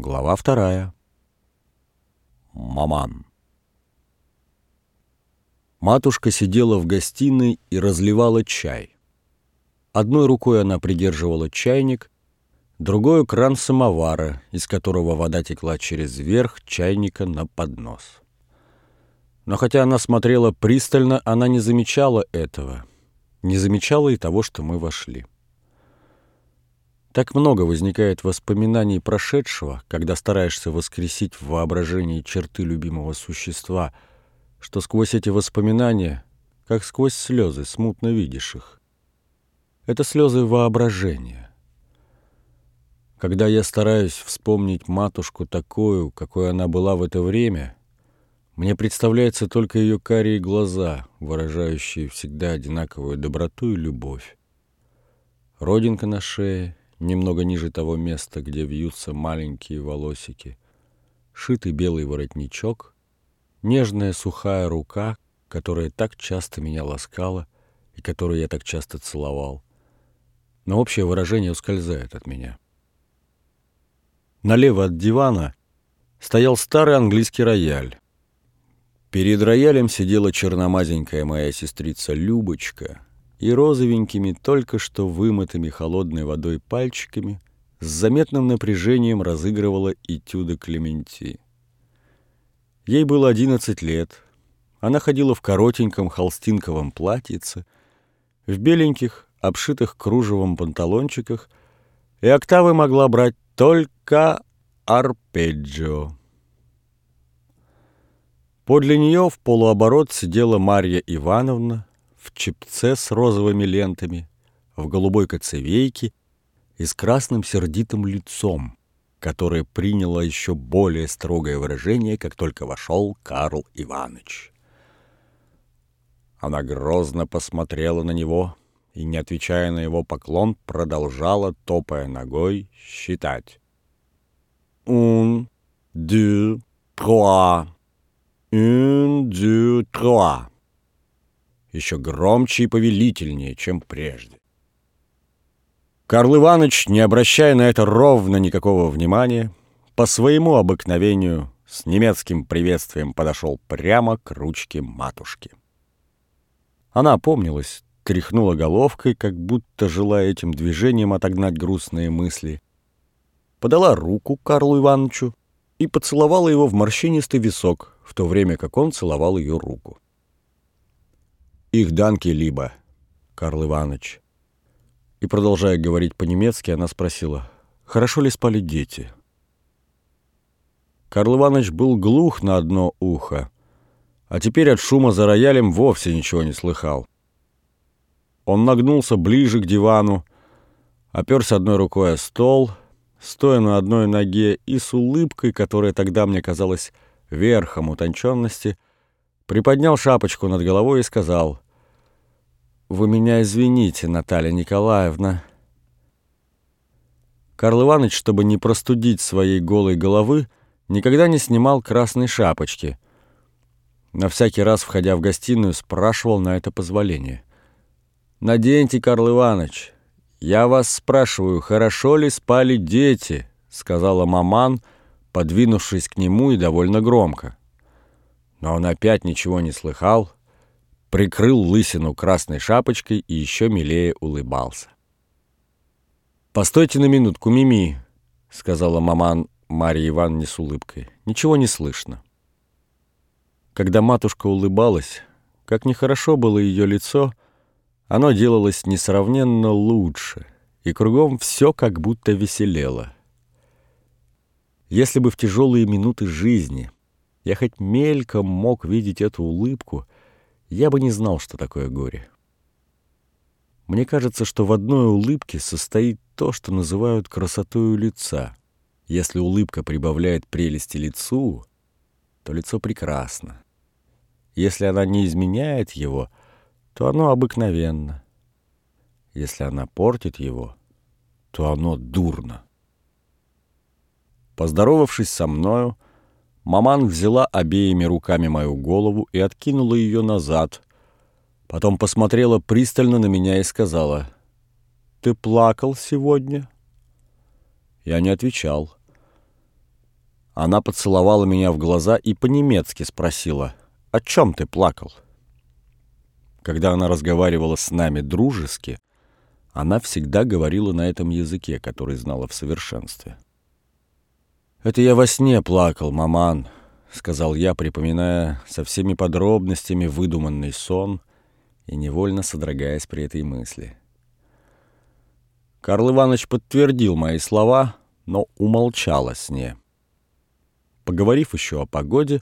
Глава вторая. Маман. Матушка сидела в гостиной и разливала чай. Одной рукой она придерживала чайник, другой — кран самовара, из которого вода текла через верх чайника на поднос. Но хотя она смотрела пристально, она не замечала этого, не замечала и того, что мы вошли. Так много возникает воспоминаний прошедшего, когда стараешься воскресить в воображении черты любимого существа, что сквозь эти воспоминания, как сквозь слезы, смутно видишь их. Это слезы воображения. Когда я стараюсь вспомнить матушку такую, какой она была в это время, мне представляется только ее карие глаза, выражающие всегда одинаковую доброту и любовь. Родинка на шее — немного ниже того места, где вьются маленькие волосики, шитый белый воротничок, нежная сухая рука, которая так часто меня ласкала и которую я так часто целовал. Но общее выражение ускользает от меня. Налево от дивана стоял старый английский рояль. Перед роялем сидела черномазенькая моя сестрица Любочка — и розовенькими, только что вымытыми холодной водой пальчиками с заметным напряжением разыгрывала этюды Клементи. Ей было одиннадцать лет. Она ходила в коротеньком холстинковом платьице, в беленьких, обшитых кружевом панталончиках, и октавы могла брать только арпеджио. Подле нее в полуоборот сидела Марья Ивановна, в чепце с розовыми лентами, в голубой коцевейке и с красным сердитым лицом, которое приняло еще более строгое выражение, как только вошел Карл Иванович. Она грозно посмотрела на него и, не отвечая на его поклон, продолжала, топая ногой, считать. «Un, deux, trois. Un, deux, trois» еще громче и повелительнее, чем прежде. Карл Иванович, не обращая на это ровно никакого внимания, по своему обыкновению с немецким приветствием подошел прямо к ручке матушки. Она опомнилась, тряхнула головкой, как будто желая этим движением отогнать грустные мысли, подала руку Карлу Ивановичу и поцеловала его в морщинистый висок, в то время как он целовал ее руку. «Их данки либо, Карл Иванович». И, продолжая говорить по-немецки, она спросила, «Хорошо ли спали дети?» Карл Иванович был глух на одно ухо, а теперь от шума за роялем вовсе ничего не слыхал. Он нагнулся ближе к дивану, оперся одной рукой о стол, стоя на одной ноге и с улыбкой, которая тогда мне казалась верхом утонченности, — приподнял шапочку над головой и сказал, «Вы меня извините, Наталья Николаевна». Карл Иванович, чтобы не простудить своей голой головы, никогда не снимал красной шапочки. На всякий раз, входя в гостиную, спрашивал на это позволение. «Наденьте, Карл Иванович, я вас спрашиваю, хорошо ли спали дети?» — сказала маман, подвинувшись к нему и довольно громко. Но он опять ничего не слыхал, прикрыл лысину красной шапочкой и еще милее улыбался. «Постойте на минутку, Мими», — сказала маман Марья Ивановне с улыбкой. «Ничего не слышно». Когда матушка улыбалась, как нехорошо было ее лицо, оно делалось несравненно лучше, и кругом все как будто веселело. Если бы в тяжелые минуты жизни — я хоть мельком мог видеть эту улыбку, я бы не знал, что такое горе. Мне кажется, что в одной улыбке состоит то, что называют красотою лица. Если улыбка прибавляет прелести лицу, то лицо прекрасно. Если она не изменяет его, то оно обыкновенно. Если она портит его, то оно дурно. Поздоровавшись со мною, Маман взяла обеими руками мою голову и откинула ее назад. Потом посмотрела пристально на меня и сказала, «Ты плакал сегодня?» Я не отвечал. Она поцеловала меня в глаза и по-немецки спросила, «О чем ты плакал?» Когда она разговаривала с нами дружески, она всегда говорила на этом языке, который знала в совершенстве. «Это я во сне плакал, маман», — сказал я, припоминая со всеми подробностями выдуманный сон и невольно содрогаясь при этой мысли. Карл Иванович подтвердил мои слова, но умолчал о сне. Поговорив еще о погоде,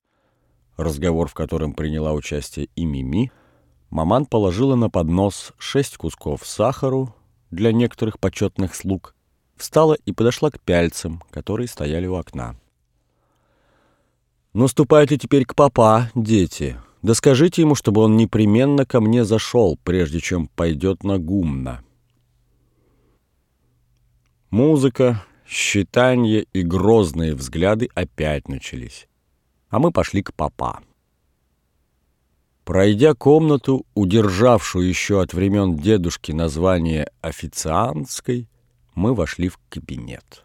разговор в котором приняла участие и Мими, маман положила на поднос шесть кусков сахару для некоторых почетных слуг, встала и подошла к пяльцам, которые стояли у окна. «Ну, ступайте теперь к папа, дети. Да скажите ему, чтобы он непременно ко мне зашел, прежде чем пойдет на гумна». Музыка, считанье и грозные взгляды опять начались. А мы пошли к папа. Пройдя комнату, удержавшую еще от времен дедушки название официантской, мы вошли в кабинет.